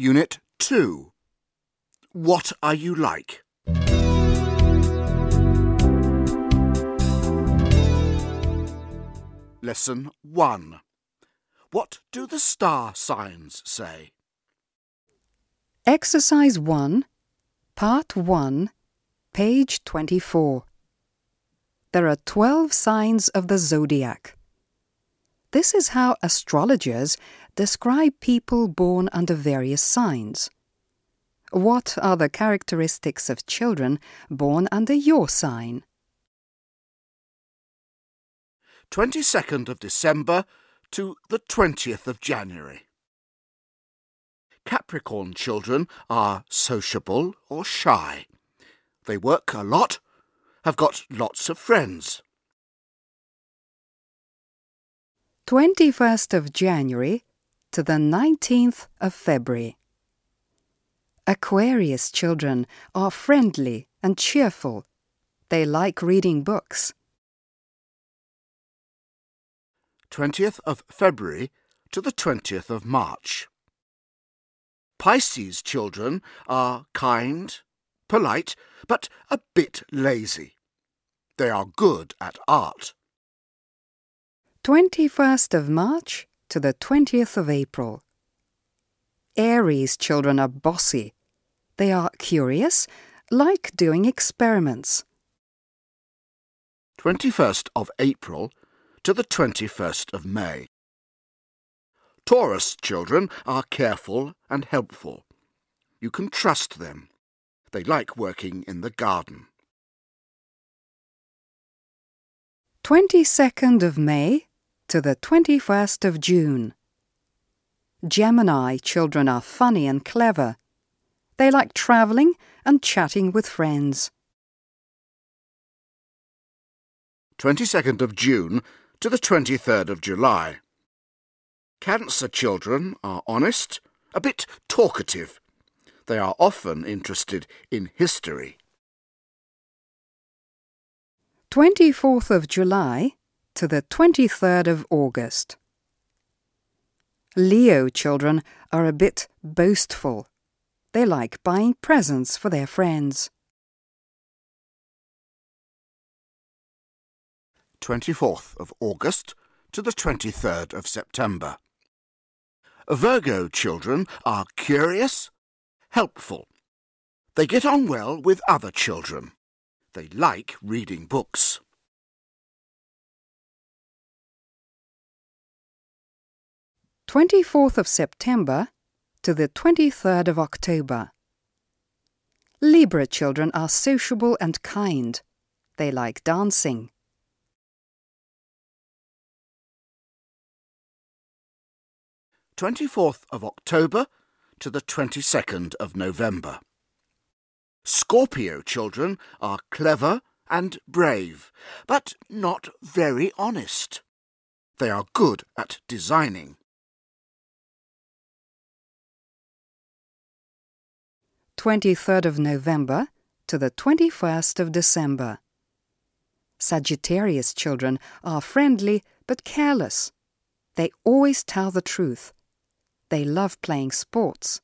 Unit 2. What are you like? Lesson 1. What do the star signs say? Exercise 1, Part 1, page 24. There are 12 signs of the zodiac. This is how astrologers describe people born under various signs. What are the characteristics of children born under your sign? 22nd of December to the 20th of January. Capricorn children are sociable or shy. They work a lot, have got lots of friends. 21st of January to the 19th of February. Aquarius children are friendly and cheerful. They like reading books. 20th of February to the 20th of March. Pisces children are kind, polite, but a bit lazy. They are good at art. 21st of March to the 20th of April. Aries children are bossy. They are curious, like doing experiments. 21st of April to the 21st of May. Taurus children are careful and helpful. You can trust them. They like working in the garden. 22nd of May to the 21st of June. Gemini children are funny and clever. They like travelling and chatting with friends. 22nd of June to the 23rd of July. Cancer children are honest, a bit talkative. They are often interested in history. 24th of July to the 23rd of August. Leo children are a bit boastful. They like buying presents for their friends. 24th of August to the 23rd of September. Virgo children are curious, helpful. They get on well with other children. They like reading books. 24th of September to the 23rd of October. Libra children are sociable and kind. They like dancing. 24th of October to the 22nd of November. Scorpio children are clever and brave, but not very honest. They are good at designing. 23rd of November to the 21st of December. Sagittarius children are friendly but careless. They always tell the truth. They love playing sports.